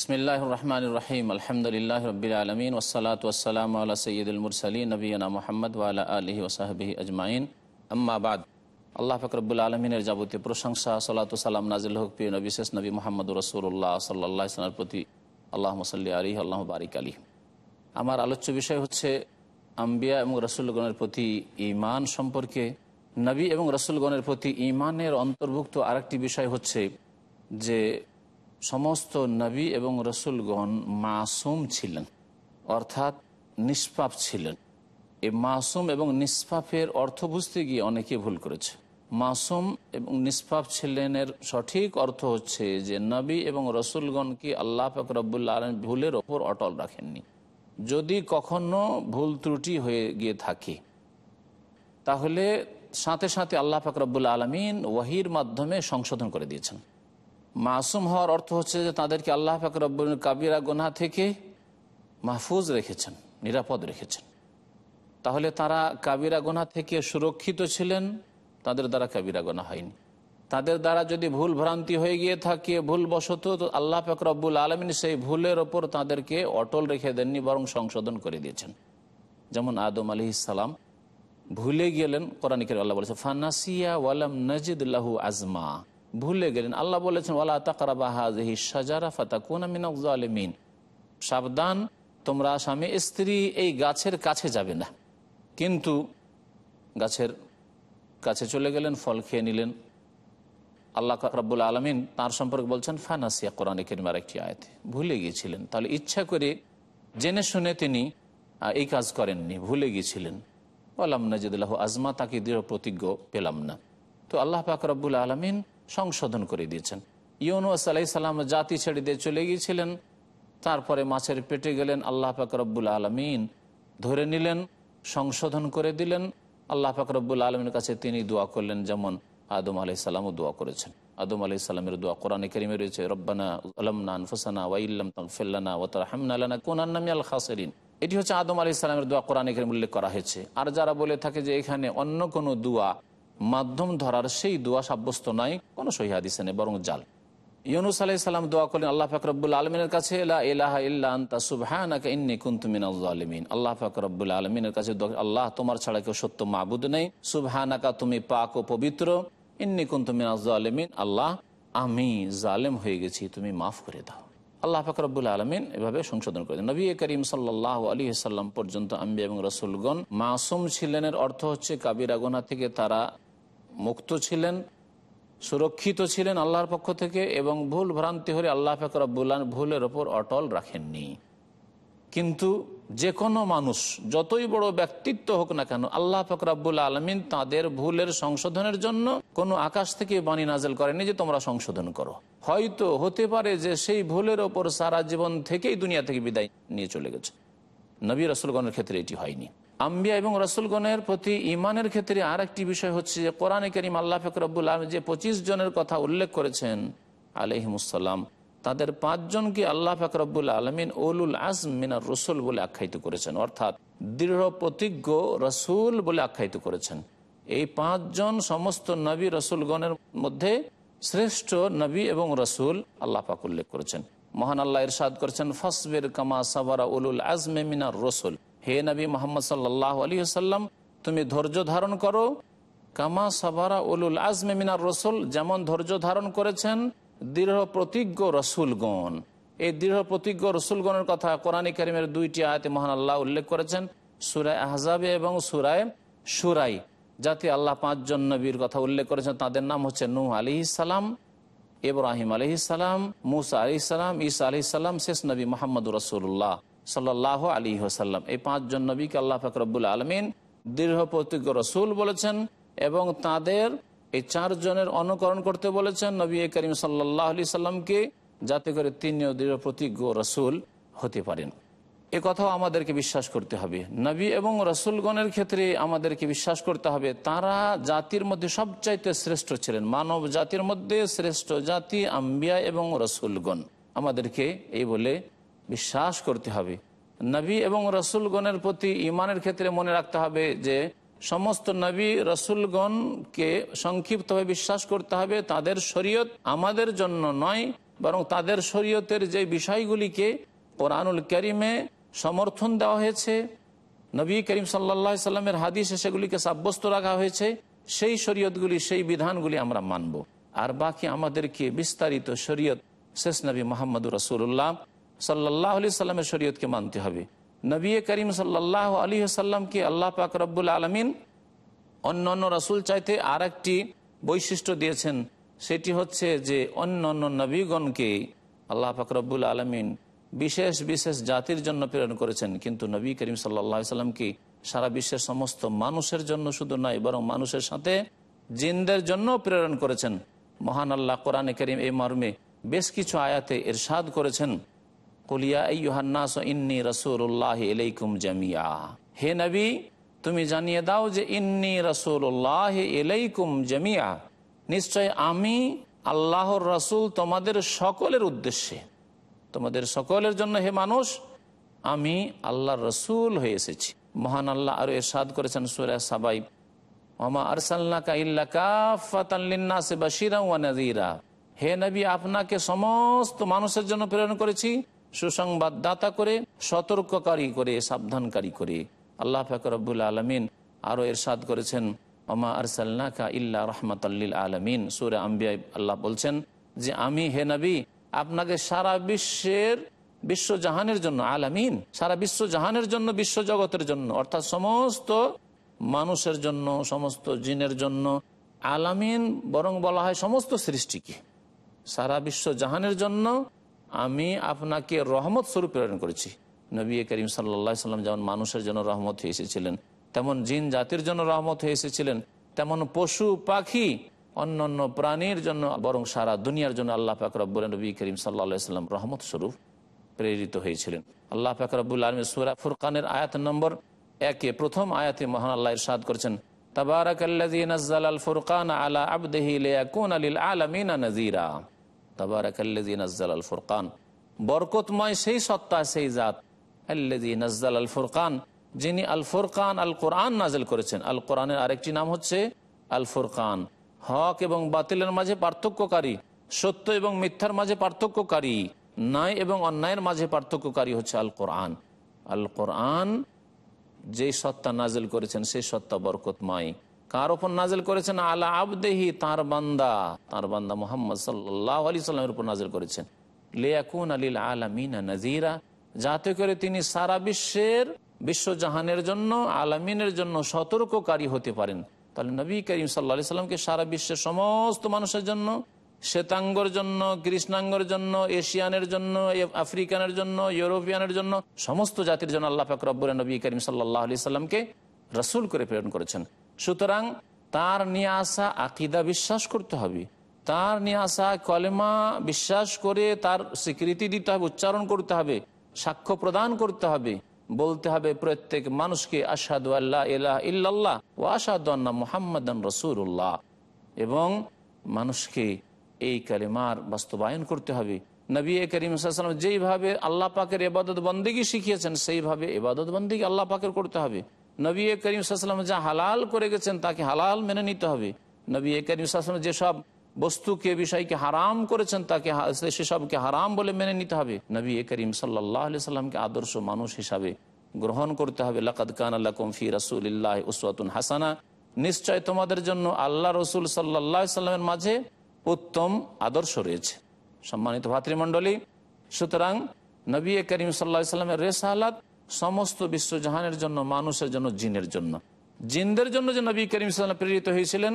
বিসমিল্লাহ রহমান রহিম আলহামদুলিল্লাহ রবিল আলমিন ওসালাত ওসালাম আল্লাহ সঈদুল মুরসালী নবীনা মোহাম্মদ ওয়ালা আলহি ওসাহাবি আজমাইন আম্মাবাদ আল্লাহ ফকরবুল আলমিনের যাবতীয় প্রশংসা সালাত সালাম নাজিল হক প্রিয় নবী শেষ নবী মোহাম্মদ রসুল্লাহ সাল্লাহ ইসলামের প্রতি আল্লাহ মসল্লি আলী আল্লাহ বারিক আলী আমার আলোচ্য বিষয় হচ্ছে আম্বিয়া এবং রসুলগণের প্রতি ইমান সম্পর্কে নবী এবং রসুলগণের প্রতি ইমানের অন্তর্ভুক্ত আরেকটি বিষয় হচ্ছে যে সমস্ত নবী এবং রসুলগণ মাসুম ছিলেন, অর্থাৎ নিষ্পাপ ছিলেন। এই মাসুম এবং নিষ্পাপের অর্থ বুঝতে গিয়ে অনেকে ভুল করেছে। মাসুম এবং নিষ্পাপ ছিলেনের সঠিক অর্থ হচ্ছে যে নবী এবং রসুলগণকে আল্লাহ ফকরবুল্লা আলম ভুলের ওপর অটল রাখেননি। যদি কখনো ভুল ত্রুটি হয়ে গিয়ে থাকে, তাহলে সাথে সাথে আল্লাহ ফকরবুল্লা আলমিন ওয়াহির মাধ্যমে সংশোধন করে দিয়েছেন। মাসুম হওয়ার অর্থ হচ্ছে যে তাদেরকে আল্লাহ ফকরবুল কাবিরা গোনা থেকে মাহফুজ রেখেছেন, নিরাপদ রেখেছেন। তাহলে তারা কাবিরা গোনা থেকে সুরক্ষিত ছিলেন, তাদের দ্বারা কাবিরা গোনা হয়নি। তাদের দ্বারা যদি ভুল ভ্রান্তি হয়ে গিয়ে থাকে, ভুলবশত আল্লাহ ফকরবুল আলমিন সেই ভুলের ওপর তাদেরকে অটল রেখে দেননি, বরং সংশোধন করে দিয়েছেন। যেমন আদম আলি ইসালাম ভুলে গেলেন কোরআনিকের আল্লাহ বলেছে, ফানাসিয়া ওয়ালাম নজিদুল্লাহু আজমা। ভুলে গেলেন। আল্লাহ বলেছেন, ওয়ালা তাকারাবাহি সাজারা ফাতাকুন সাবধান, তোমরা স্বামী স্ত্রী এই গাছের কাছে যাবে না। কিন্তু গাছের কাছে চলে গেলেন, ফল খেয়ে নিলেন। আল্লাহ রাবুল আলমিন তার সম্পর্কে বলছেন, ফানাসিয়া কোরআনে কেরিমার একটি আয়তে, ভুলে গিয়েছিলেন। তাহলে ইচ্ছা করে জেনে শুনে তিনি এই কাজ করেননি, ভুলে গিয়েছিলেন। বললাম নাজিদুল্লাহ আজমা, তাকে দৃঢ় প্রতিজ্ঞ পেলাম না। তো আল্লাহ পাক রব্বুল আলমিন সংশোধন করে দিয়েছেন। ইউনুস আলাই জাতি ছেড়ে দিয়ে চলে গিয়েছিলেন, তারপরে মাছের পেটে গেলেন, আল্লাহ রব্বুল আলমিন ধরে নিলেন, সংশোধন করে দিলেন, আল্লাহ রব্বুল আলমীর কাছে তিনি দোয়া করলেন, যেমন আদম আলি সাল্লামও দোয়া করেছেন। আদম আলি সাল্লামের দোয়া কোরআন করিমে রয়েছে, রব্বানা আলমনা আনফুসানা ওয়াইল্লাম তফেল্লানা ওতর হামনালানা কোনান্নামি আল খাসরিন। এটি হচ্ছে আদম আলি সাল্লামের দোয়া কোরআন করিম উল্লেখ করা হয়েছে। আর যারা বলে থাকে যে এখানে অন্য কোনো দোয়া মাধ্যম ধরার সেই দোয়া সাব্যস্ত নয় কোনো সহিদিসে নেই, বরং জাল। ইউনুস আলাই সাল্লাম দোয়া করলেন, আল্লাহ ফাকরবুল আলমিনের কাছে আল্লাহ ফাকরবুল আলমিনের কাছে আল্লাহ, তোমার ছাড়া কেউ সত্য মাবুদ নেই। সুবহানাকা, তুমি পাক ও পবিত্র। ইন্নি কুনতু মিনাল জালিমিন আল্লাহ, আমি জালেম হয়ে গেছি, তুমি মাফ করে দাও। আল্লাহ ফাকরবুল আলমিন এভাবে সংশোধন করে নবী করিম সাল্লাহ আলী সাল্লাম পর্যন্ত আম্বি এবং রসুলগণ মাসুম ছিলেনের অর্থ হচ্ছে কাবিরা গোনা থেকে তারা মুক্ত ছিলেন, সুরক্ষিত ছিলেন আল্লাহর পক্ষ থেকে এবং ভুল ভ্রান্তি হলে আল্লাহ ফাকরাবুল্লাহ ভুলের ওপর অটল রাখেননি। কিন্তু যে কোনো মানুষ, যতই বড় ব্যক্তিত্ব হোক না কেন, আল্লাহ ফকরাবুল আলমিন তাদের ভুলের সংশোধনের জন্য কোনো আকাশ থেকে বাণী নাজেল করেনি যে তোমরা সংশোধন করো। হয়তো হতে পারে যে সেই ভুলের ওপর সারা জীবন থেকেই দুনিয়া থেকে বিদায় নিয়ে চলে গেছে। নবী রসুলগণের ক্ষেত্রে এটি হয়নি। আম্বিয়া এবং রসুলগণের প্রতি ইমানের ক্ষেত্রে আর একটি বিষয় হচ্ছে যে কোরআনে করিম আল্লাহ ফকরবুল আলম যে পঁচিশ জনের কথা উল্লেখ করেছেন আলহিমুসাল্লাম তাদের পাঁচজনকে আল্লাহ ফকরবুল আলমিন ওলুল আজম মিনার রসুল বলে আখ্যায়িত করেছেন, অর্থাৎ দৃঢ় প্রতিজ্ঞ রসুল বলে আখ্যায়িত করেছেন। এই পাঁচজন সমস্ত নবী রসুলগণের মধ্যে শ্রেষ্ঠ নবী এবং রসুল আল্লাহ পাক উল্লেখ করেছেন। মহান আল্লাহ ইরশাদ করেছেন, ফসবের কামা সাবারা উলুল আজমে মিনার রসুল। হে নবী মোহাম্মদ সাল্লাহ আলী সাল্লাম তুমি ধৈর্য ধারণ করো। কামা সাবারা উলুল আজমে মিনার রসুল, যেমন ধৈর্য ধারণ করেছেন দৃঢ় প্রতিজ্ঞ রসুলগণ। এই দৃঢ় প্রতিজ্ঞ রসুলগণের কথা কোরআনী করিমের দুইটি আয়তে মহান আল্লাহ উল্লেখ করেছেন সুরায় আহজাবে এবং সুরায় সুরাই, যাতে আল্লাহ পাঁচজন নবীর কথা উল্লেখ করেছেন। তাদের নাম হচ্ছে নূহ আলি সালাম, ইব্রাহিম আলি সালাম, মুসা আলি সালাম, ঈসা আলি সাল্লাম শেষ নবী মোহাম্মদ রসুল্লাহ সাল্লাহ আলী হাসাল্লাম এই পাঁচজন নবীকে আল্লাহ ফকরবুল আলমিন দৃঢ় প্রতিজ্ঞ রসুল বলেছেন এবং তাদের এই চারজনের অনুকরণ করতে বলেছেন নবী করিম সাল্লাহ আলি সাল্লামকে যাতে করে তিনিও দৃঢ় প্রতিজ্ঞ রসুল হতে পারেন। এ কথাও আমাদেরকে বিশ্বাস করতে হবে। নবী এবং রসুলগণের ক্ষেত্রে আমাদেরকে বিশ্বাস করতে হবে, তারা জাতির মধ্যে সবচাইতে শ্রেষ্ঠ ছিলেন। মানব জাতির মধ্যে শ্রেষ্ঠ জাতি, আম্বিয়া এবং রসুলগণ। আমাদেরকে এই বলে বিশ্বাস করতে হবে। নবী এবং রসুলগণের প্রতি ইমানের ক্ষেত্রে মনে রাখতে হবে যে, সমস্ত নবী রসুলগণকে সংক্ষিপ্তভাবে বিশ্বাস করতে হবে, তাদের শরীয়ত আমাদের জন্য নয়, বরং তাদের শরীয়তের যে বিষয়গুলিকে কোরআনুল করিমে সমর্থন দেওয়া হয়েছে, নবী করিম সাল্লা সাল্লামের হাদিসে সেগুলিকে সাব্যস্ত রাখা হয়েছে, সেই শরীয়তগুলি, সেই বিধানগুলি আমরা মানব। আর বাকি আমাদেরকে বিস্তারিত শরীয়ত শেষ নবী মোহাম্মদুর রসুল্লাহ সাল্লাহ আলি সাল্লামের শরীয়তকে মানতে হবে। নবী করিম সাল্লাহ আলী সাল্লামকে আল্লাহ পাক রব্বুল আলমিন অন্য অন্য রসুল চাইতে আর একটি বৈশিষ্ট্য দিয়েছেন। সেটি হচ্ছে যে অন্য অন্য নবীগণকে আল্লাহ ফাকরবুল আলমিন বিশেষ বিশেষ জাতির জন্য প্রেরণ করেছেন। কিন্তু নবী করিম সাল্লা সাল্লামকে সারা বিশ্বের সমস্ত মানুষের জন্য শুধু নয়, বরং মানুষের সাথে জিনদের জন্য প্রেরণ করেছেন। মহান আল্লাহ কোরআনে করিম এই মর্মে বেশ কিছু আয়াতে এরশাদ করেছেন। কলিয়া ইহান্নাস ইন্নি রসুল্লাহ এলাইকুম জামিয়া হে নবী, তুমি জানিয়ে দাও যে ইন্নি রসুল্লাহ এলাইকুম জামিয়া নিশ্চয় আমি আল্লাহর রসুল তোমাদের সকলের উদ্দেশ্যে। তোমাদের সকলের জন্য হে মানুষ, আমি আল্লাহর রসুল হয়ে এসেছি। মহান আল্লাহ আরও এরশাদ করেছেন সুরা সাবাই। মামা আরসাল্লাকা ইল্লা কাফাতাল্লিন্নাসে বাশিরা ওয়া নাযীরা। হে নবী, আপনাকে সমস্ত মানুষের জন্য প্রেরণ করেছি। সুসংবাদদাতা করে, সতর্ককারী করে, সাবধানকারী করে। আল্লাহ ফাকরবুল আলমিন আরও এরশাদ করেছেন, ওমা আরসাল্লাকা ইল্লা রহমতাল্লিল আলমিন। সুরে আম্বিয়া আল্লাহ বলছেন যে, আমি হে নবী, আপনাকে সারা বিশ্বের, বিশ্বজাহানের জন্য, আলামিন, সারা বিশ্ব জাহানের জন্য বিশ্ব জগতের জন্য, অর্থাৎ সমস্ত মানুষের জন্য, সমস্ত জিনের জন্য আলামিন বরং বলা হয় সমস্ত সৃষ্টিকে, সারা বিশ্ব জাহানের জন্য আমি আপনাকে রহমত স্বরূপ প্রেরণ করেছি। নবী করিম সাল্লা সাল্লাম যেমন মানুষের জন্য রহমত হয়ে এসেছিলেন, তেমন জিন জাতির জন্য রহমত হয়ে এসেছিলেন, তেমন পশু, পাখি অন্য অন্য প্রাণীর জন্য, বরং সারা দুনিয়ার জন্য আল্লাহ পাকরব্বুল নবী করিম সাল্লা সাল্লাম রহমত স্বরূপ প্রেরিত হয়েছিলেন। আল্লাহ ফাকরাবুল আলম সুরা ফুরকানের আয়াত নম্বর একে প্রথম আয়াতে মহান আল্লাহ ইরশাদ করেছেন, তাবারাকাল্লাযী নাযাল আল ফুরকান আলা আবদিহি লিয়াকুনা লিল আলামিনা নাযীরা। তাবারাকাল্লাযী নাযাল আল ফুরকান। বরকতময় সেই সত্তা, সেই জাত, আল্লাযী নাযাল আল ফুরকান, যিনি আল ফুরকান আল কোরআন নাজেল করেছেন। আল কোরআনের আরেকটি নাম হচ্ছে আল ফুরকান হক এবং বাতিলের মাঝে পার্থক্যকারী, সত্য এবং মিথ্যার মাঝে পার্থক্যকারী, ন্যায় এবং অন্যায়ের মাঝে পার্থক্যকারী হচ্ছে আল কোরআন আল কোরআন যে সত্তা নাজেল করেছেন, সেই সত্তা বরকতময়। কার ওপর নাজেল করেছেন? আলা আবদেহি, তার বান্দা। তার বান্দা মোহাম্মদ সাল্লাহ আলি সাল্লামের উপর নাজেল করেছেন। লিয়াকুন আলিল আলামিনা নাজিরা যাতে করে তিনি সারা বিশ্বের, বিশ্বজাহানের জন্য, আলামিনের জন্য সতর্ককারী হতে পারেন। তাহলে নবী করিম সাল্লা সাল্লামকে সারা বিশ্বের সমস্ত মানুষের জন্য, শ্বেতাঙ্গর জন্য, কৃষ্ণাঙ্গর জন্য, এশিয়ানের জন্য আফ্রিকানের জন্য, ইউরোপিয়ানের জন্য, সমস্ত জাতির জন্য আল্লাহ ফাকরব্বর নবী করিম সাল্লাহ আলি সাল্লামকে রসুল করে প্রেরণ করেছেন। সুতরাং তার নিয়ে আসা আকিদা বিশ্বাস করতে হবে। তার নিয়ে আসা কলেমা বিশ্বাস করে তার স্বীকৃতি দিতে হবে, উচ্চারণ করতে হবে, সাক্ষ্য প্রদান করতে হবে। বলতে হবে প্রত্যেক মানুষকে আসাদু আল্লাহ ইলাহ ইল্লাল্লাহ ও আসাদু মোহাম্মদ রসুল্লাহ এবং মানুষকে এই কালেমার বাস্তবায়ন করতে হবে। নবী করিম যেইভাবে আল্লাহ পাকের এবাদত বন্দিগি শিখিয়েছেন, সেইভাবে এবাদত বন্দিগি আল্লাহ পাকের করতে হবে। নবী করিম সাল্লাম যা হালাল করে গেছেন, তাকে হালাল মেনে নিতে হবে। নবী করিম সাল্লাম যেসব বস্তুকে, বিষয়কে হারাম করেছেন, তাকে সেসবকে হারাম বলে মেনে নিতে হবে। নবী করিম সাল্লাহ সাল্লামকে আদর্শ মানুষ হিসাবে গ্রহণ করতে হবে। লাকাদ কান আল্লাহ কমফি রসুল্লাহ উসওয়াতুন হাসানা। নিশ্চয় তোমাদের জন্য আল্লাহ রসুল সাল্লাহ সাল্লামের মাঝে উত্তম আদর্শ রয়েছে। সম্মানিত ভাতৃমণ্ডলী, সুতরাং নবী করিম সাল্লা সাল্লামের রেসালাত সমস্ত বিশ্বজাহানের জন্য, মানুষের জন্য, জিনের জন্য। জিনদের জন্য যে নবী করিম সাল্লাম প্রেরিত হয়েছিলেন,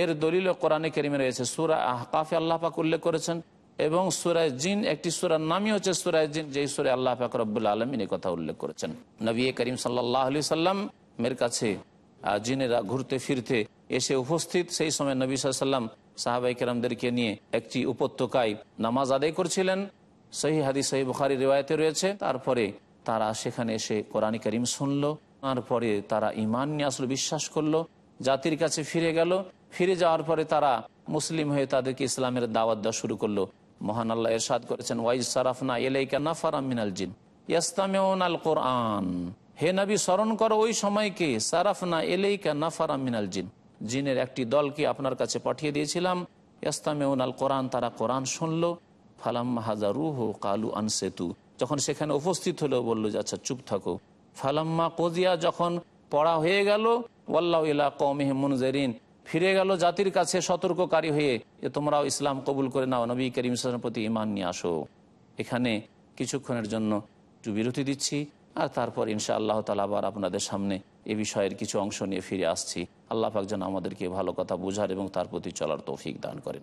এর দলিল কোরআনে করিমে রয়েছে। সুরা আহকাফে আল্লাহ পাক উল্লেখ করেছেন এবং সুরায় জিন, একটি সুরার নামই হচ্ছে সুরায় জিন, যেই সুরে আল্লাহ পাক রব্বুল আলমিন কথা উল্লেখ করেছেন। নবী করিম সাল্লাহ আলি সাল্লামের কাছে জিনেরা ঘুরতে ফিরতে এসে উপস্থিত। সেই সময় নবী সাল্লাম সাহাবাই কেরামদেরকে নিয়ে একটি উপত্যকায় নামাজ আদায় করছিলেন। সহি হাদি সহি বুখারি রেওয়ায়তে রয়েছে। তারপরে তারা সেখানে এসে কোরআন করিম শুনলো তারপরে তারা ইমান নিয়ে আসলো, বিশ্বাস করল, জাতির কাছে ফিরে গেল। ফিরে যাওয়ার পরে তারা মুসলিম হয়ে তাদেরকে ইসলামের দাওয়াত দেওয়া শুরু করল। মহান আল্লাহ এরশাদ করেছেন, ওয়াইজ সারাফনা এলাইকা নাফার মিনাল জিন, ইয়াস্তামেউন আল কোরআন। হে নবী, স্মরণ করো ওই সময়কে, সারাফনা এলাইকা নাফার মিনাল জিন। জিনের একটি দলকে আপনার কাছে পাঠিয়ে দিয়েছিলাম, ইয়াস্তামেউন আল কোরআন। তারা কোরআন শুনলো, ফালাম্মা হাজারুহ কালু আনসেতু। যখন সেখানে উপস্থিত হলো, বলল, যে আচ্ছা চুপ থাকো। ফালাম্মা কদিয়া যখন পড়া হয়ে গেল, ওয়াল্লাহ ইলা ফিরে গেল জাতির কাছে সতর্ককারী হয়ে, যে তোমরাও ইসলাম কবুল করে নাও, নবী করিম ইসলামের প্রতি ইমান নিয়ে আসো। এখানে কিছুক্ষণের জন্য একটু বিরতি দিচ্ছি, আর তারপর ইনশা আল্লাহ তালা আবার আপনাদের সামনে এ বিষয়ের কিছু অংশ নিয়ে ফিরে আসছি। আল্লাহ পাক যেন আমাদেরকে ভালো কথা বোঝার এবং তার প্রতি চলার তৌফিক দান করেন।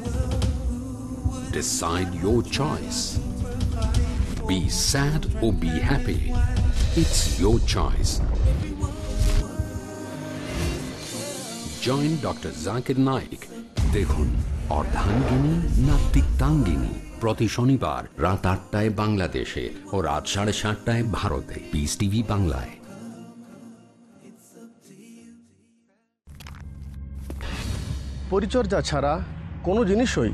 Decide your choice. Be sad or be happy. It's your choice. Join Dr. Zakir Naik. দেখুন, অর্ধাঙ্গিনী না তিক্তাঙ্গিনী প্রতি শনিবার রাত আটটায় বাংলাদেশে ও রাত সাড়ে সাতটায় ভারতে পিস টিভি বাংলায় পরিচর্যা ছাড়া কোনো জিনিসই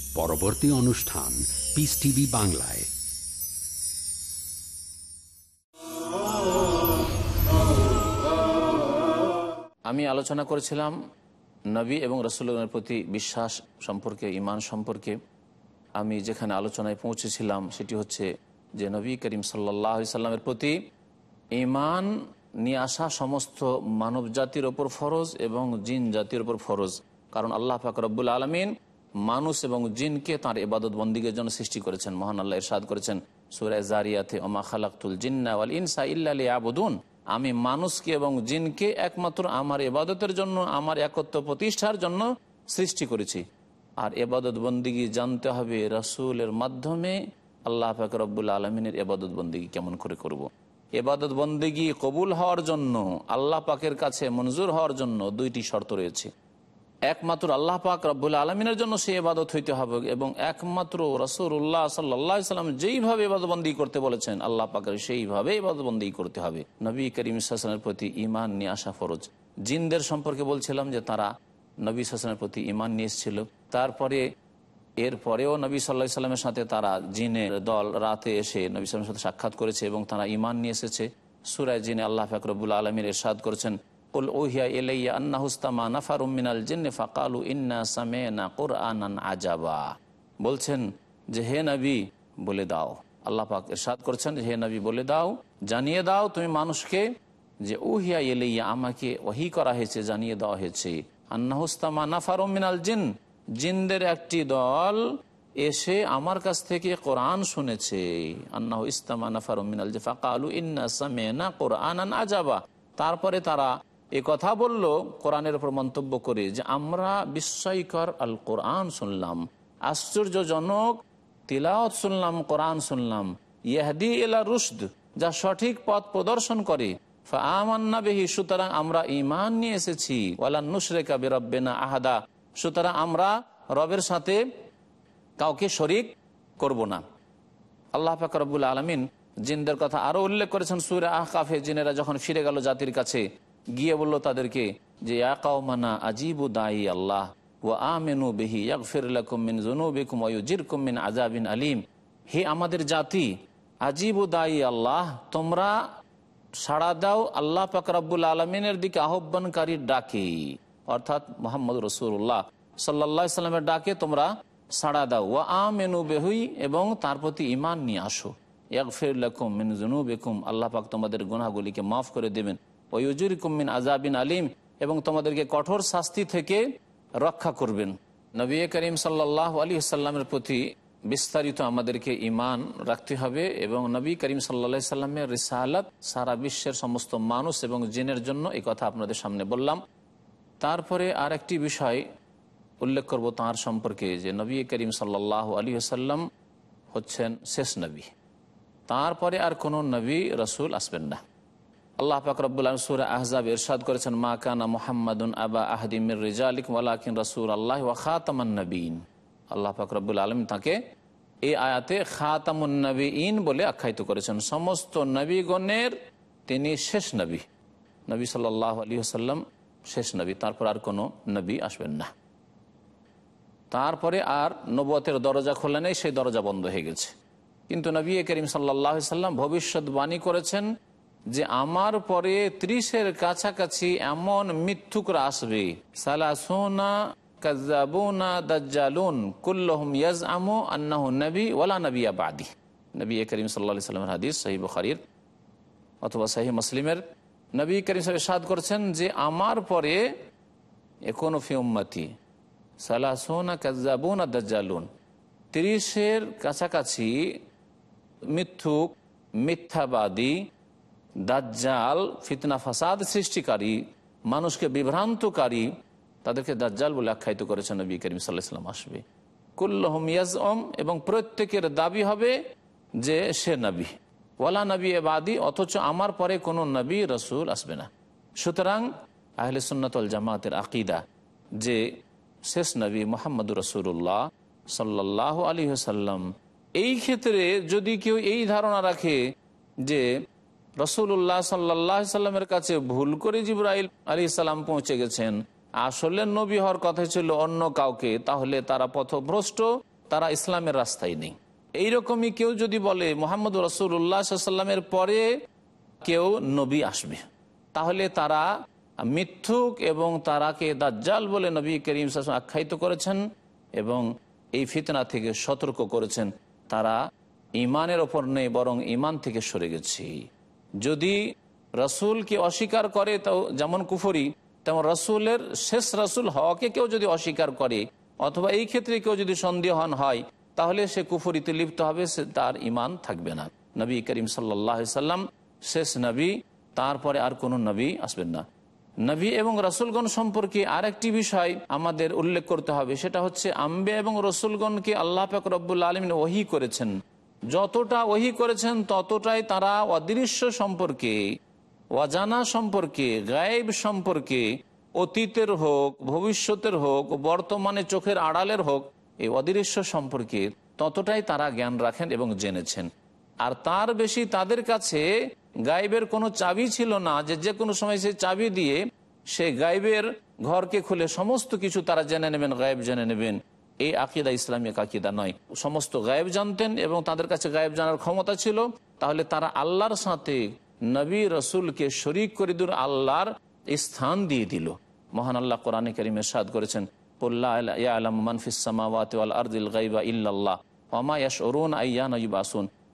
পরবর্তী অনুষ্ঠান পিস টিভি বাংলায়। আমি আলোচনা করেছিলাম নবী এবং রসুলের প্রতি বিশ্বাস সম্পর্কে ইমান সম্পর্কে। আমি যেখানে আলোচনায় পৌঁছেছিলাম, সেটি হচ্ছে যে নবী করিম সাল্লাহ সাল্লামের প্রতি ইমান নিয়ে আসা সমস্ত মানব জাতির ওপর ফরজ এবং জিন জাতির ওপর ফরজ। কারণ আল্লাহ পাক রব্বুল আলমিন মানুষ এবং জিনকে তাঁর এবাদত বন্দিগের জন্য সৃষ্টি করেছেন। মহান আল্লাহ ইরশাদ করেছেন সুরায় জারিয়াতে ওমা খালাকুল জিন্না ওয়াল ইনসা ইল্লা আবুদুন আমি মানুষকে এবং জিনকে একমাত্র আমার এবাদতের জন্য, আমার একত্র প্রতিষ্ঠার জন্য সৃষ্টি করেছি। আর এবাদত বন্দিগি জানতে হবে রসুলের মাধ্যমে আল্লাহ পাক রব্বুল আলমিনের এবাদত বন্দিগি কেমন করে করব। এবাদত বন্দিগি কবুল হওয়ার জন্য, আল্লাহ পাকের কাছে মঞ্জুর হওয়ার জন্য দুইটি শর্ত রয়েছে। একমাত্র আল্লাহ পাক রব্বুল আলমিনের জন্য সে এবাদত হইতে হবে এবং একমাত্র রসুল্লাহ সাল্লাহ সাল্লাম যেইভাবে এবাদবন্দি করতে বলেছেন, আল্লাহ পাকের সেইভাবে এবাদবন্দি করতে হবে। নবী করিম সাসনের প্রতি ইমান নিয়ে আসা ফরজ। জিনদের সম্পর্কে বলছিলাম যে তারা নবী সাসনের প্রতি ইমান নিয়ে এসেছিল। তারপরে, এরপরেও নবী সাল্লাহ সাল্লামের সাথে তারা জিনের দল রাতে এসে নবী সাল্লামের সাথে সাক্ষাৎ করেছে এবং তারা ইমান নিয়ে এসেছে। সুরায় জিনে আল্লাহ ফাকরবুল আলমীর এরশাদ করেছেন কুল ওহিয়া এলাইয়া আন্না হুস্তামা নাফার মিনাল জিন্নে ফাকালু ইন্না সামেনা কোরআনান আজাবা। বলছেন যে, হে নবী, বলে দাও। আল্লাহ পাক এরশাদ করছেন হে নবী, বলে দাও, জানিয়ে দাও তুমি মানুষকে যে, উহিয়া এলাইয়া আমাকে ওহি করা হয়েছে, জানিয়ে দেওয়া হয়েছে। আন্না হুস্তামা নাফার মিনাল জিন জিনদের একটি দল এসে আমার কাছ থেকে কোরআন শুনেছে। আন্না ইস্তামা নাফার মিনাল যে ফাকালু ইন্না সামেনা কোরআনান আজাবা। তারপরে তারা এ কথা বলল কোরআনের উপর মন্তব্য করে যে, আমরা বিস্ময়কর আল কোরআন শুনলাম, আশ্চর্যজনক তিলাওয়াত শুনলাম, কোরআন শুনলাম। ইহাদি এলা রুশদ, যা সঠিক পথ প্রদর্শন করে। আমান্না বেহি, সুতরাং আমরা ইমান নিয়ে এসেছি। ওয়ালা নুসরেকা বেরব্বেনা আহাদা, সুতরাং আমরা রবের সাথে কাউকে শরিক করব না। আল্লাহ ফাকরবুল আলমিন জিনদের কথা আরও উল্লেখ করেছেন সুরে আহকাফে, জিনেরা যখন ফিরে গেল জাতির কাছে গিয়ে বলল তাদেরকে যে মানা আজিবু দায়ী আল্লাহ ও আমেনু বেহি ইয়াকফিরকুমিন জুনুবিকুম ওয়ুজিরকুমিন আজাবিন আলিম। হে আমাদের জাতি, আজিবু দায়ী আল্লাহ, তোমরা সাড়া দাও আল্লাহ পাকরাবুল আলমিনের দিকে আহ্বানকারীর ডাকে। অর্থাৎ মোহাম্মদ রসুল্লাহ সাল্লা সাল্লামের ডাকে তোমরা সাড়া দাও। ও আমেনু বেহুই এবং তার প্রতি ইমান নিয়ে আসো। ইয়াকফিরকুম মিন জুনুবিকুম আল্লাহ পাক তোমাদের গুনাহগুলিকে মাফ করে দেবেন। ওয়ুজুর কুমিন আজাবিন আলিম, এবং তোমাদেরকে কঠোর শাস্তি থেকে রক্ষা করবেন। নবী করিম সাল্লাহ আলী সাল্লামের প্রতি বিস্তারিত আমাদেরকে ইমান রাখতে হবে, এবং নবী করিম সাল্লা সাল্লামের রিসালাত সারা বিশ্বের সমস্ত মানুষ এবং জিনের জন্য এই কথা আপনাদের সামনে বললাম। তারপরে আর একটি বিষয় উল্লেখ করব তাঁর সম্পর্কে, যে নবী করিম সাল্লাহ আলী সাল্লাম হচ্ছেন শেষ নবী। তারপরে আর কোনো নবী রসুল আসবেন না। আল্লাহ পাক রব্বুল আলম সুরা আহজাব ইরশাদ করেছেন, মা কানা মোহাম্মদুন আবা আহদিমির রেজা আলিক ওয়ালাকিন রসুল আল্লাহ ওয়া খাতামান নবীন আল্লাহ পাক রব্বুল আলম তাকে এই আয়াতে খাতামুন নবীন বলে আখ্যায়িত করেছেন। সমস্ত নবীগণের তিনি শেষ নবী। নবী সাল্লাহ আলী সাল্লাম শেষ নবী। তারপর আর কোনো নবী আসবেন না। তারপরে আর নবতের দরজা খোলা নেই, সেই দরজা বন্ধ হয়ে গেছে। কিন্তু নবী করিম সাল্লাহ সাল্লাম ভবিষ্যৎবাণী করেছেন যে আমার পরে ত্রিশের কাছাকাছি এমন মিথ্যুকরা আসবে সালাসোনা কাজাবুনা দাজ্জালুন, কুল্লহম ইয়াজ আমু আন্নাহু নবী ওলা নবী আবাদি নবী করিম সাল্লা সাল্লামের হাদিস সহি বখারির অথবা সাহি মুসলিমের। নবী করিম সাহেব সাদ করছেন যে আমার পরে এখনও ফি উম্মতি। সালাসোনা কাজাবুনা দাজ্জালুন। তিরিশের কাছাকাছি মিথ্যুক, মিথ্যাবাদী দাজ্জাল ফিতনা ফাসাদ সৃষ্টিকারী, মানুষকে বিভ্রান্তকারী, তাদেরকে দাজ্জাল বলে আখ্যায়িত করেছেন নবী করিম সাল্লাহাম আসবে। কুল্লহম ইয়াজম এবং প্রত্যেকের দাবি হবে যে সে নবী। ওয়ালা নবী এবাদি অথচ আমার পরে কোনো নবী রসুল আসবে না। সুতরাং আহলে সুন্নতল জামাতের আকিদা যে শেষ নবী মোহাম্মদুর রসুল্লাহ সাল্লাহ আলী সাল্লাম এই ক্ষেত্রে যদি কেউ এই ধারণা রাখে যে রসুল্লাহ সাল্লাহ সাল্লামের কাছে ভুল করে জিব্রাইল আলী সাল্লাম পৌঁছে গেছেন। আসলে নবী হওয়ার কথা ছিল অন্য কাউকে, তাহলে তারা পথভ্রষ্ট, তারা ইসলামের রাস্তায় নেই। এইরকমই কেউ যদি বলে, মোহাম্মদ রসুল্লাহ সাল্লামের পরে কেউ নবী আসবে। তাহলে তারা মিথ্যুক এবং তারাকে দাজ্জাল বলে নবী করিম আখ্যায়িত করেছেন এবং এই ফিতনা থেকে সতর্ক করেছেন। তারা ইমানের ওপর নেই, বরং ইমান থেকে সরে গেছে। যদি রসুলকে অস্বীকার করে তো যেমন কুফরি, তেমন রসুলের শেষ রসুল হওয়াকে কেউ যদি অস্বীকার করে, অথবা এই ক্ষেত্রে কেউ যদি সন্দেহন হয়, তাহলে সে কুফরিতে লিপ্ত হবে, সে তার ইমান থাকবে না। নবী করিম সাল্লাহ সাল্লাম শেষ নবী, তারপরে আর কোনো নবী আসবেন না। নবী এবং রসুলগণ সম্পর্কে আরেকটি বিষয় আমাদের উল্লেখ করতে হবে, সেটা হচ্ছে আম্বে এবং রসুলগণকে আল্লাহ পাক রব্বুল আলমিন ওহি করেছেন। যতটা ওহি করেছেন, ততটাই তারা অদৃশ্য সম্পর্কে, অজানা সম্পর্কে, গায়েব সম্পর্কে, অতীতের হোক, ভবিষ্যতের হোক, বর্তমানে চোখের আড়ালের হোক, এই অদৃশ্য সম্পর্কে ততটাই তারা জ্ঞান রাখেন এবং জেনেছেন। আর তার বেশি তাদের কাছে গাইবের কোনো চাবি ছিল না যে যে কোনো সময় সে চাবি দিয়ে সে গাইবের ঘরকে খুলে সমস্ত কিছু তারা জেনে নেবেন, গায়েব জেনে নেবেন। এই আকিদা ইসলামিক আকিদা নয়। সমস্ত গায়েব জানতেন এবং তাদের কাছে গায়েব জানার ক্ষমতা ছিল। তাহলে তারা আল্লাহর সাথে নবী রসুলকে শরিক করে দূর আল্লাহর স্থান দিয়ে দিল। মহান আল্লাহ কোরআনে করিম সাদ করেছেন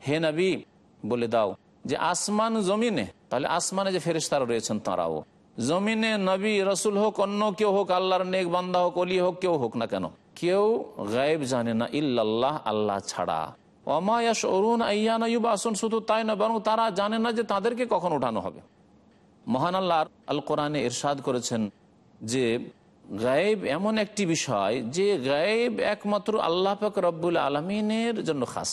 হে নবী, বলে দাও যে আসমান জমিনে, তাহলে আসমানে যে ফেরিস্তারা রয়েছেন তারাও। জমিনে নবী, রসুল হোক, অন্য কেউ হোক, আল্লাহর নেক বান্দা হোক, অলি হোক, কেউ হোক না কেন। কেউ গায়েব জানে না, ইল্লাল্লাহ, আল্লাহ ছাড়া। অমায়াস অরুণ আইয়ানাইব আসুন শুধু তাই না বরং তারা জানে না যে তাদেরকে কখন উঠানো হবে। মহান আল্লাহ আল কোরআনে ইরশাদ করেছেন যে, গায়েব এমন একটি বিষয় যে গায়েব একমাত্র আল্লাহ পাক রব্বুল আলমিনের জন্য খাস।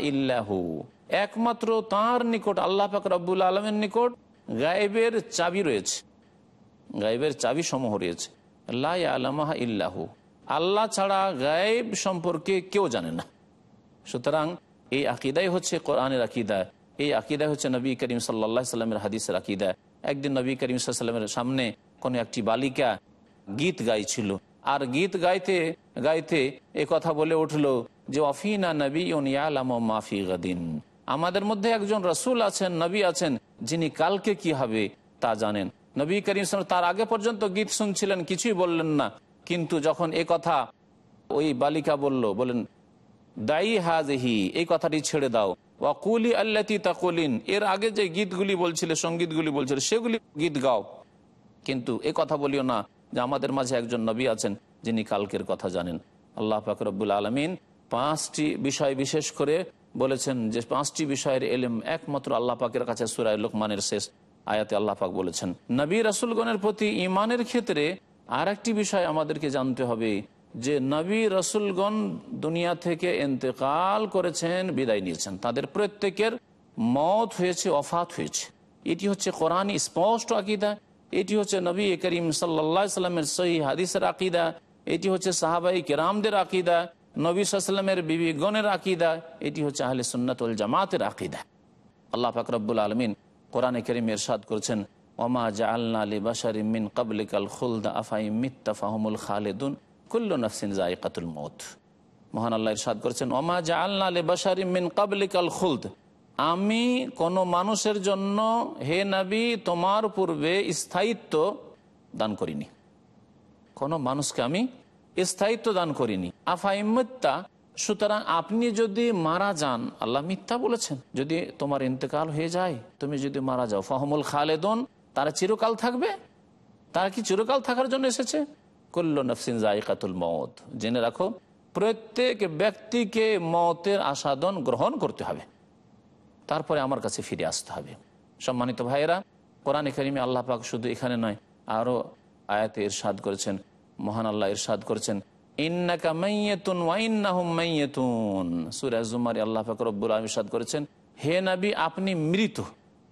ইল্লাহু। একমাত্র তার নিকট, আল্লাহ পাক রব্বুল আলমের নিকট গায়েবের চাবি রয়েছে। গায়েবের চাবি সমূহ রয়েছে। লাহা ইল্লাহু। আল্লাহ ছাড়া গায়েব সম্পর্কে কেউ জানে না। সুতরাং এই আকিদাই হচ্ছে কোরআনের আকিদা। এই আকিদাই হচ্ছে নবী করিম সাল্লা সাল্লামের হাদিসের আকিদা। একদিন নবী করিম সাল্লামের সামনে কোনো একটি বালিকা গীত গাইছিল। আর গীত গাইতে গাইতে এ কথা বলে উঠল যে অফিনা নবী মাফি গদিন। আমাদের মধ্যে একজন রসুল আছেন, নবী আছেন, যিনি কালকে কি হবে তা জানেন। নবী করিম তার আগে পর্যন্ত গীত শুনছিলেন, কিছুই বললেন না। কিন্তু যখন এ কথা ওই বালিকা বলল, বলেন, দায়ী হাজহি, এই কথাটি ছেড়ে দাও। ওয়াকুলি আল্লাতি তাকুলিন, এর আগে যে গীতগুলি বলছিলে, সঙ্গীতগুলি বলছিলে, সেগুলি গীত গাও। কিন্তু এ কথা বলিও না যে আমাদের মাঝে একজন নবী আছেন, যিনি কালকের কথা জানেন। আল্লাহ পাক রব্বুল আলমিন পাঁচটি বিষয় বিশেষ করে বলেছেন যে পাঁচটি বিষয়ের এলেম একমাত্র আল্লাহ পাকের কাছে সুরায় লোকমানের শেষ। আয়াতে আল্লাহ পাক বলেছেন, নবী রাসুলগণের প্রতি ইমানের ক্ষেত্রে আর একটি বিষয় আমাদেরকে জানতে হবে, যে নবী রসুলগণ দুনিয়া থেকে এতেকাল করেছেন, বিদায় নিয়েছেন। তাদের প্রত্যেকের মত হয়েছে, অফাত হয়েছে। এটি হচ্ছে কোরআন স্পষ্ট আকিদা, এটি হচ্ছে নবী করিম সাল্লা সাল্লামের সহি হাদিসের আকিদা, এটি হচ্ছে সাহাবাই কেরামদের আকিদা, নবী সাল্লামের বিবিগণের আকিদা, এটি হচ্ছে আহলে সুন্নাতুল জামাতের আকিদা। আল্লাহ ফাকরাবুল আলমিন কোরআনে করিম এরশাদ করেছেন, ওমা জাআলনা লি বাশারি মিন কাবলিকাল খুলদা আফাই মিত্তা ফাহমুল খালেদুন, কুল্লু নফসিন জায়কাতুল মত মহান আল্লাহ ইরশাদ করেছেন, ওমা জাআলনা লি বাশারি মিন কাবলিকাল খুলদ, আমি কোন মানুষের জন্য, হে নবী, তোমার পূর্বে স্থায়িত্ব দান করিনি। কোন মানুষকে আমি স্থায়িত্ব দান করিনি। আফাই মিথ্যা সুতরাং আপনি যদি মারা যান, আল্লাহ মিথ্যা বলেছেন। যদি তোমার ইন্তেকাল হয়ে যায়, তুমি যদি মারা যাও। ফহমুল খালেদন, তারা চিরকাল থাকবে? তারা কি চিরকাল থাকার জন্য এসেছে? কল্ল নফসিন জায়কাতুল মত জেনে রাখো, প্রত্যেক ব্যক্তিকে মতের আসাদন গ্রহণ করতে হবে। তারপরে আমার কাছে ফিরে আসতে হবে। সম্মানিত ভাইয়েরা, কোরআন করিমে আল্লাহ পাক শুধু এখানে নয় আরও আয়াতে ইরশাদ করেছেন, মহান আল্লাহ ইরশাদ করেছেন। করেছেন, হে আপনি মৃত।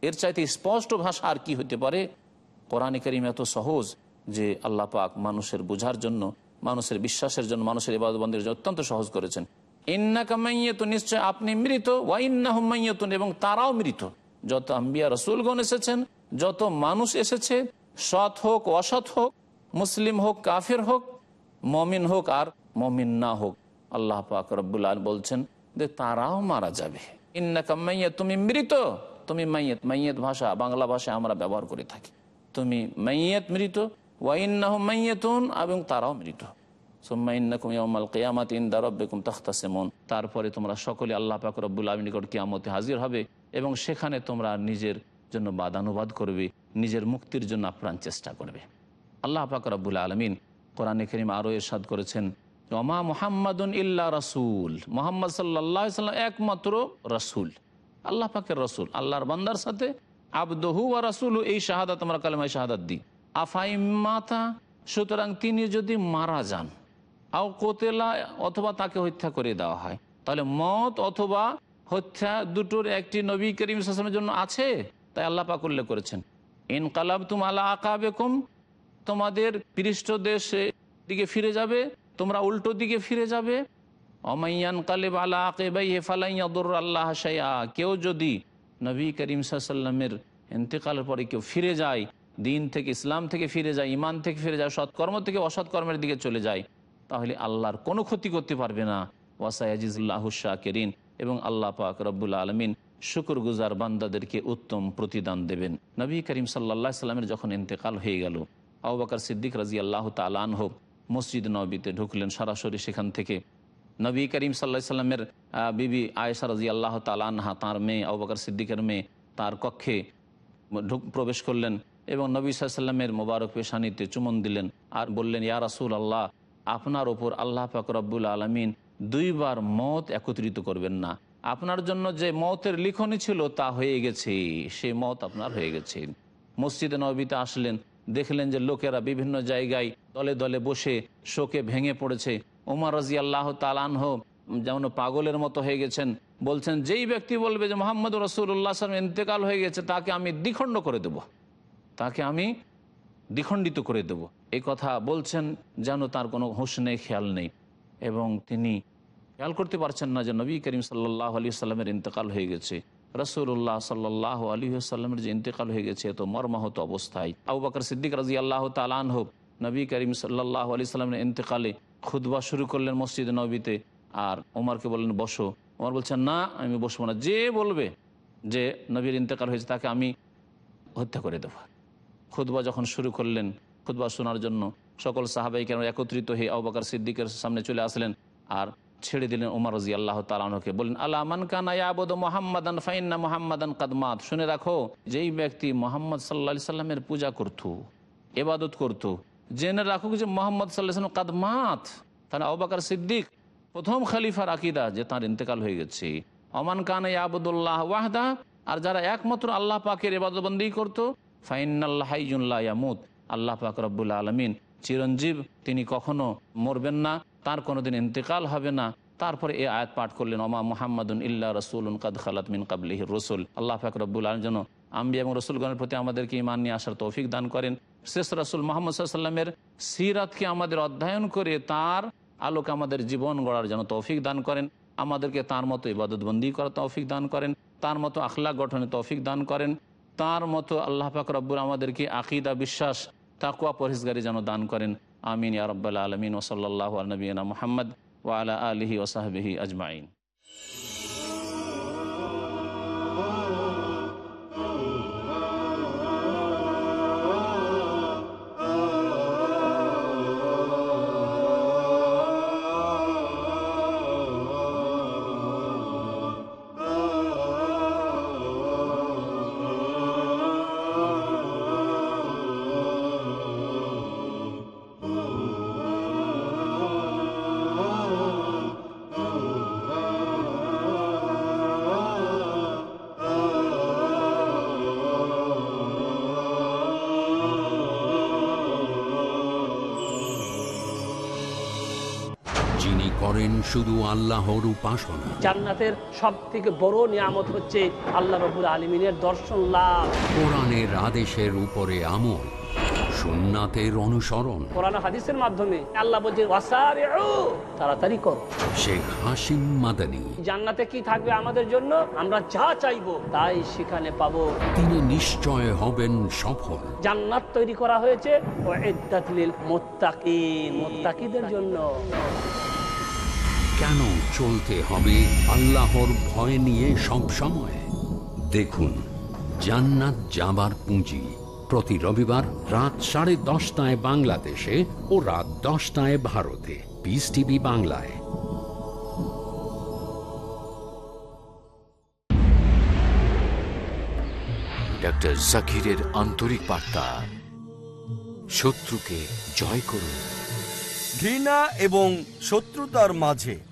এর চাইতে স্পষ্ট ভাষা আর কি হতে পারে? কোরআন এত সহজ যে আল্লাহ পাক মানুষের বোঝার জন্য, মানুষের বিশ্বাসের জন্য, মানুষের ইবাদতবন্দের জন্য অত্যন্ত সহজ করেছেন। ইন্নাকা মাইয়াতুন, নিশ্চয় আপনি মৃত। ওয়াইন্নাহুম মাইয়াতুন, এবং তারাও মৃত। যত আম্বিয়া রসুলগণ এসেছেন, যত মানুষ এসেছে, সৎ হোক, অসৎ হোক, মুসলিম হোক, কাফের হোক মমিন হোক আর মমিন না হোক, আল্লাহ পাক রব্বুল আল বলছেন যে তারাও মারা যাবে। ইন্নাকা মাইয়াত, তুমি মৃত, তুমি মাইয়াত মাইয়াত ভাষা, বাংলা ভাষায় আমরা ব্যবহার করে থাকি। তুমি মাইয়াত মৃত ওয়াইন্নাহ মাইয়াতুন, এবং তারাও মৃত। তারপরে তোমরা সকলে আল্লাহ পাক রব্বুল আলম নিকট কিয়ামতে হাজির হবে, এবং সেখানে তোমরা নিজের জন্য বাদানুবাদ করবে, নিজের মুক্তির জন্য আপ্রাণ চেষ্টা করবে। আল্লাহ পাক রব্বুল আলমিন কোরআনে করিম আরও এরশাদ করেছেন। ওমা মোহাম্মদুন ইল্লা রসুল। মোহাম্মদ সাল্লাহ সাল্লাম একমাত্র রসুল। আল্লাহ পাকের রসুল। আল্লাহর বান্দার সাথে আবদহু বা রসুল, এই শাহাদাত আমরা কালেমায় শাহাদাত দিই। আফাই মাতা, সুতরাং তিনি যদি মারা যান, আও কোতেলা অথবা তাকে হত্যা করে দেওয়া হয়, তাহলে মত অথবা হত্যা দুটোর একটি নবী করিম সাসমের জন্য আছে, তাই আল্লাহ পাক উল্লেখ করেছেন। ইন কালাব তুম আল্লাহ আকা বেকুম তোমাদের পৃষ্ঠ দেশে দিকে ফিরে যাবে, তোমরা উল্টো দিকে ফিরে যাবে। অমাইয়ান কালেব আলা আকেবাই হেফালাইয়াদুর আল্লাহ সাইয়া কেউ যদি নবী করিম সাল্লামের ইন্তেকালের পরে কেউ ফিরে যায়, দিন থেকে ইসলাম থেকে ফিরে যায় ইমান থেকে ফিরে যায়, সৎকর্ম থেকে অসৎকর্মের দিকে চলে যায়, তাহলে আল্লাহর কোনো ক্ষতি করতে পারবে না। ওয়াসাইজিজুল্লাহ শাকেরিন। এবং আল্লাহ পাক রব্বুল আলমিন শুকুর গুজার বান্দাদেরকে উত্তম প্রতিদান দেবেন। নবী করিম সাল্লা সাল্লামের যখন ইন্তেকাল হয়ে গেল আবাকার সিদ্দিক রাজি আল্লাহ তালান হোক মসজিদ নবীতে ঢুকলেন সরাসরি সেখান থেকে। নবী করিম সাল্লাহ সাল্লামের বিবি আয়েশা রাজি আল্লাহ তালানহা তাঁর মেয়ে আবাকার সিদ্দিকের মেয়ে, তার কক্ষে প্রবেশ করলেন এবং নবী সাল্লামের মোবারক পেশানিতে চুমন দিলেন আর বললেন, ইয়া রাসুল আল্লাহ আপনার ওপর আল্লাহ রব্বুল আলমিন দুইবার মত একত্রিত করবেন না। আপনার জন্য যে মতের লিখনই ছিল তা হয়ে গেছে সেই মত আপনার হয়ে গেছে। মসজিদে নবীতে আসলেন দেখলেন যে লোকেরা বিভিন্ন জায়গায় দলে দলে বসে শোকে ভেঙে পড়েছে। ওমর রাজি আল্লাহ তালানহ যেমন পাগলের মতো হয়ে গেছেন, বলছেন, যেই ব্যক্তি বলবে যে মোহাম্মদ রসুল্লাহ সালাম ইন্তেকাল হয়ে গেছে, তাকে আমি দ্বিখণ্ড করে দেব। তাকে আমি দ্বিখণ্ডিত করে দেব। এই কথা বলছেন যেন তার কোনো হুঁশ নেই, খেয়াল নেই। এবং তিনি খেয়াল করতে পারছেন না যে নবী করিম সাল্লাহ আলী সাল্লামের ইন্তেকাল হয়ে গেছে। রসুল্লাহ সাল্লাহ আলী সাল্লামের যে ইন্তেকাল হয়ে গেছে, এত মর্মাহত অবস্থায়। আবু বাকর সিদ্দিক রাজি আল্লাহ তালান হোক নবী করিম সাল্লাহ আলি সাল্লামের ইন্তেকালে খুদবা শুরু করলেন মসজিদ নবীতে। আর ওমরকে বললেন, বসো। ওমর বলছেন, না, আমি বসবো না। যে বলবে যে নবীর ইন্তেকাল হয়েছে, তাকে আমি হত্যা করে দেবো। খুদবা যখন শুরু করলেন খুদবা শোনার জন্য সকল সাহাবাই কেন একত্রিত হয়ে আবাকার সিদ্দিকের সামনে চলে আসলেন। আর ছেড়ে দিলেন উমর রাজি আল্লাহ তালানকে বললেন আল্লাহ মান কানা মোহাম্মদান ফাইন্না মোহাম্মদান কাদমাত শুনে রাখো, যেই ব্যক্তি মোহাম্মদ সাল্লা সাল্লামের পূজা করত এবাদত করত, জেনে রাখুক যে মোহাম্মদ সাল্লাহ কাদমাত তাহলে অবাকার সিদ্দিক প্রথম খালিফার আকিদা যে তার ইন্তেকাল হয়ে গেছে। অমান কান আবদুল্লাহ ওয়াহদা, আর যারা একমাত্র আল্লাহ পাকের এবাদবন্দি করতো ফাইনাল্লাহাইজুল্লাহ আল্লাহ পাক রব্বুল আলমিন চিরঞ্জীব, তিনি কখনো মরবেন না। তার কোনোদিন ইন্তেকাল হবে না। তারপরে এই আয়াত পাঠ করলেন, ওমা মুহাম্মাদুন ইল্লা রসুল কাদ খালাত মিন কাবলিহির রসুল। আল্লাহ পাক রব্বুল আলম যেন আম্বি এবং রসুলগণের প্রতি আমাদেরকে ইমান নিয়ে আসার তৌফিক দান করেন। শেষ রসুল মোহাম্মদ সাল্লামের সিরাতকে আমাদের অধ্যয়ন করে তার আলোকে আমাদের জীবন গড়ার যেন তৌফিক দান করেন। আমাদেরকে তার মতো ইবাদতবন্দি করার তৌফিক দান করেন। তার মতো আখলা গঠনে তৌফিক দান করেন। তার মতো আল্লাহ পাক আমাদেরকে আকিদা, বিশ্বাস তাকুয়া পরিষ্কারী যেন দান করেন। আমিন ইয়ারব্বাল আলমিন। ওসল্লাহ নবীনা মোহাম্মদ ওয়ালা আলহি ওসাহবিহি আজমাইন। করেন শুধু আল্লাহর উপাসনা। জান্নাতের সব থেকে বড় নিয়ামত হচ্ছে আল্লাহ রবুল আলমিনের দর্শন লাভ। কোরআনের আদেশের উপরে আমল সুন্নাতের অনুসরণ। কোরআন হাদিসের মাধ্যমে আল্লাহ বলছে তাড়াতাড়ি কর। শেখ হাসিম মাদানী। জান্নাতে কি থাকবে আমাদের জন্য? আমরা যা চাইব তাই সেখানে পাবো। তিনি নিশ্চয় হবেন সফল। জান্নাত তৈরি করা হয়েছে মুত্তাকিন। জন্য। কেন চলতে হবে আল্লাহর ভয় নিয়ে সব সময়? দেখুন জান্নাত যাবার পুঁজি প্রতি রবিবার রাত সাড়ে দশটায় বাংলাদেশে ও রাত দশটায় ভারতে। পিস টিভি বাংলায়। ডক্টর জাকিরের আন্তরিক বার্তা। শত্রুকে জয় করুন। ঘৃণা এবং শত্রুতার মাঝে